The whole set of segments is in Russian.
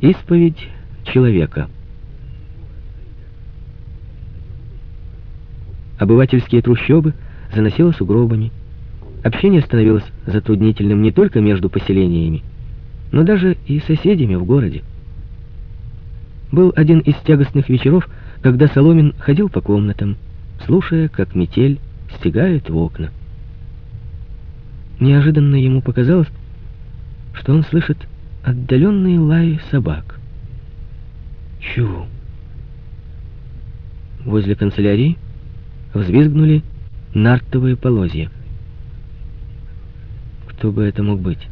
Исповедь человека. Обывательские трущобы заносило сугробами. Общение становилось затруднительным не только между поселениями, но даже и соседями в городе. Был один из тягостных вечеров, когда Соломин ходил по комнатам, слушая, как метель стегает в окна. Неожиданно ему показалось, что он слышит отдаленный лай собак. Чу! Возле канцелярии взвизгнули нартовые полозья. Кто бы это мог быть?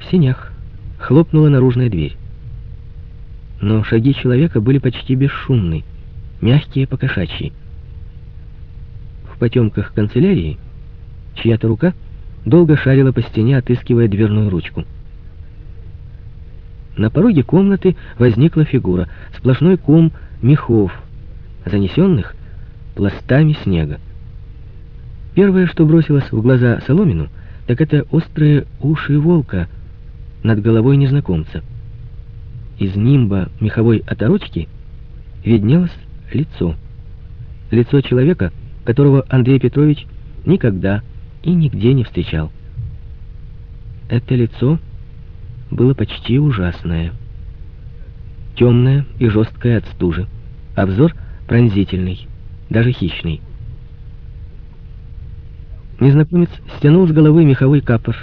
В синях хлопнула наружная дверь. Но шаги человека были почти бесшумны, мягкие покошачьи. В потемках канцелярии чья-то рука долго шарила по стене, отыскивая дверную ручку. На пороге комнаты возникла фигура, сплошной ком мехов, занесенных пластами снега. Первое, что бросилось в глаза Соломину, так это острые уши волка над головой незнакомца. Из нимба меховой оторочки виднелось лицо. Лицо человека, которого Андрей Петрович никогда и нигде не встречал. Это лицо было почти ужасное. Темное и жесткое от стужи. Взор пронзительный, даже хищный. Незнакомец стянул с головы меховой капор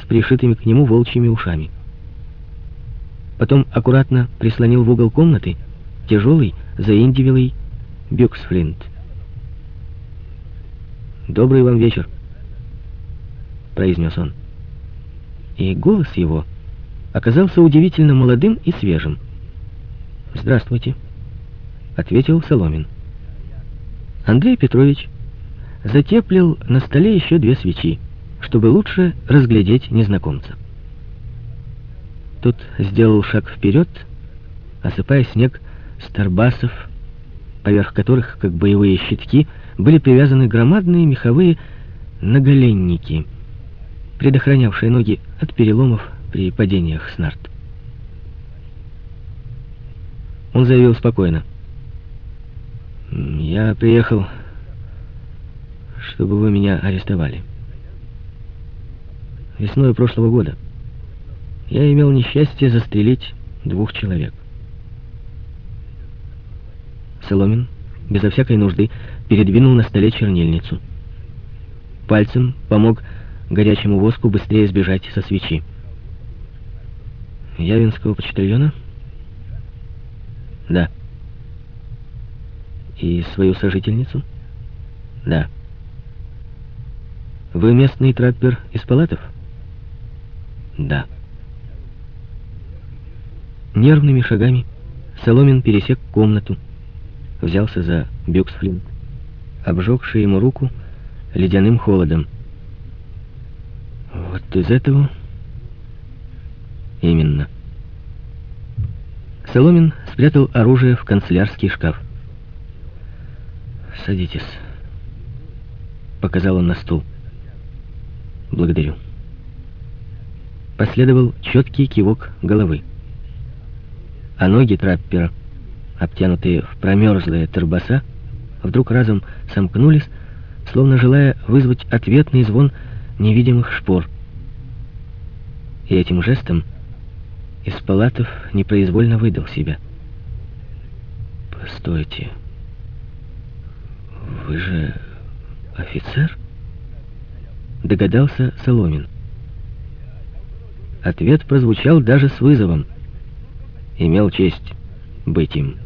с пришитыми к нему волчьими ушами. Потом аккуратно прислонил в угол комнаты тяжелый, заиндивилый бюксфлинт. «Добрый вам вечер», — произнес он. И голос его оказался удивительно молодым и свежим. «Здравствуйте», — ответил Соломин. Андрей Петрович затеплил на столе еще две свечи, чтобы лучше разглядеть незнакомца. Тот сделал шаг вперед, осыпая снег с торбасов, поверх которых, как боевые щитки, были привязаны громадные меховые наголенники, предохранявшие ноги от переломов при падениях с нарт. Он заявил спокойно. «Я приехал, чтобы вы меня арестовали. Весной прошлого года я имел несчастье застрелить двух человек. Соломин, безо всякой нужды, передвинул на столе чернильницу. Пальцем помог горячему воску быстрее сбежать со свечи. Явинского почтальона? Да. И свою сожительницу? Да. Вы местный траппер из палатов? Да. Нервными шагами Соломин пересек комнату, взялся за бюксфлинт, обжегший ему руку ледяным холодом. Из этого Именно. Соломин спрятал оружие в канцелярский шкаф. «Садитесь», — показал он на стул. «Благодарю». Последовал четкий кивок головы. А ноги траппера, обтянутые в промерзлые торбоса, вдруг разом сомкнулись, словно желая вызвать ответный звон невидимых шпор. И этим жестом из палатов непроизвольно выдал себя. «Постойте, вы же офицер?» Догадался Соломин. Ответ прозвучал даже с вызовом. Имел честь быть им.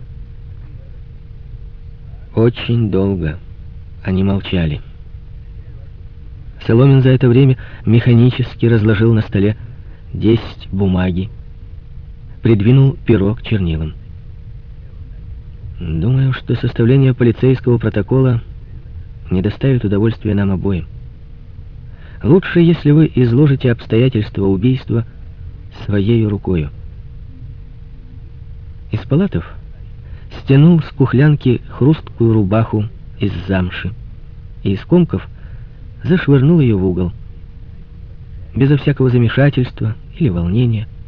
Очень долго они молчали. Соломин за это время механически разложил на столе десять бумаги, придвинул перо к чернилам. Думаю, что составление полицейского протокола не доставит удовольствия нам обоим. Лучше, если вы изложите обстоятельства убийства своей рукою. Из палатов стянул с кухлянки хрусткую рубаху из замши и из комков зашвырнул ее в угол. Безо всякого замешательства или волнения –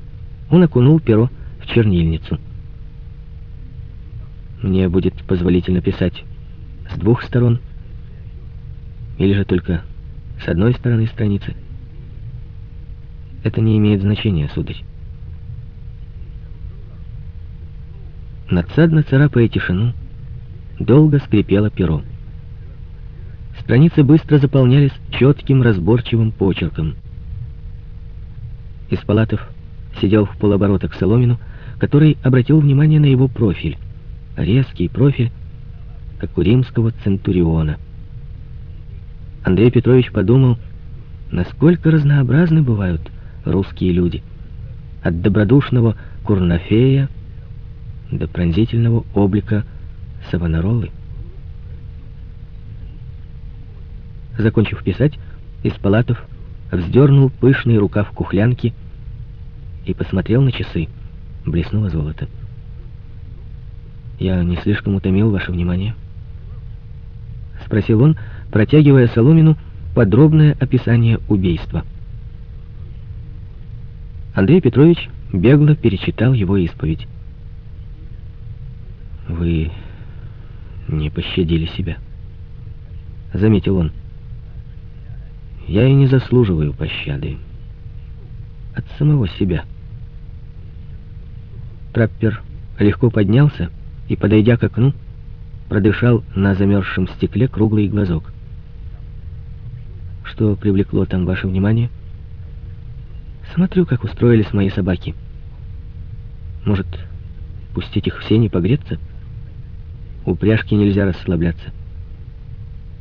он окунул перо в чернильницу. Мне будет позволительно писать с двух сторон, или же только с одной стороны страницы. Это не имеет значения, сударь. Надсадно царапая тишину, долго скрипело перо. Страницы быстро заполнялись четким, разборчивым почерком. Испалатов сидел в полоборота к Соломину, который обратил внимание на его профиль. Резкий профиль, как у римского центуриона. Андрей Петрович подумал, насколько разнообразны бывают русские люди. От добродушного Курнафея до пронзительного облика Савонаролы. Закончив писать, Испалатов вздернул пышный рукав кухлянки и посмотрел на часы. Блеснуло золото. «Я не слишком утомил ваше внимание?» Спросил он, протягивая Соломину подробное описание убийства. Андрей Петрович бегло перечитал его исповедь. «Вы не пощадили себя», — заметил он. «Я и не заслуживаю пощады. От самого себя». Траппер легко поднялся и, подойдя к окну, продышал на замерзшем стекле круглый глазок. «Что привлекло там ваше внимание?» «Смотрю, как устроились мои собаки. Может, пустить их все не погреться?» Упряжке нельзя расслабляться.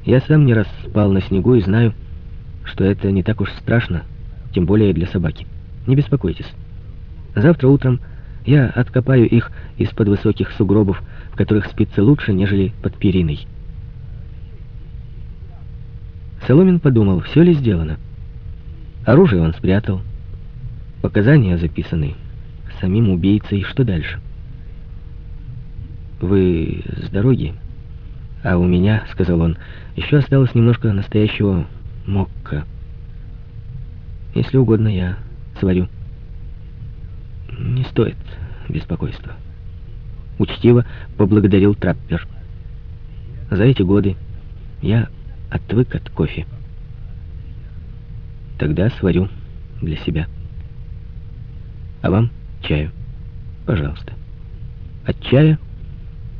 Я сам не раз спал на снегу и знаю, что это не так уж страшно, тем более для собаки. Не беспокойтесь. Завтра утром я откопаю их из-под высоких сугробов, в которых спится лучше, нежели под периной. Соломин подумал, все ли сделано. Оружие он спрятал. Показания записаны самим убийцей. Что дальше? — вы с дороги? А у меня, — сказал он, — еще осталось немножко настоящего мокка. Если угодно, я сварю. Не стоит беспокойства. Учтиво поблагодарил траппер. За эти годы я отвык от кофе. Тогда сварю для себя. А вам чаю, пожалуйста. От чая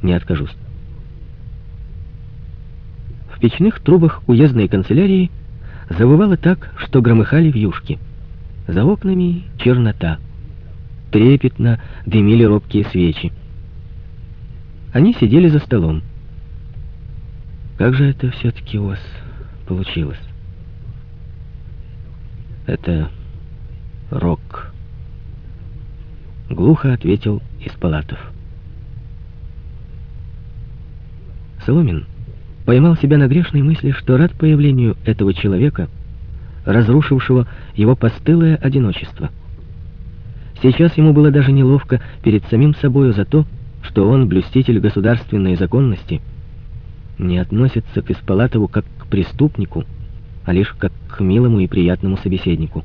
не откажусь. В печных трубах уездной канцелярии завывало так, что громыхали вьюшки. За окнами чернота. Трепетно дымили робкие свечи. Они сидели за столом. Как же это все-таки у вас получилось? Это рок. Глухо ответил Испалатов. Соломин поймал себя на грешной мысли, что рад появлению этого человека, разрушившего его постылое одиночество. Сейчас ему было даже неловко перед самим собою за то, что он, блюститель государственной законности, не относится к Испалатову как к преступнику, а лишь как к милому и приятному собеседнику.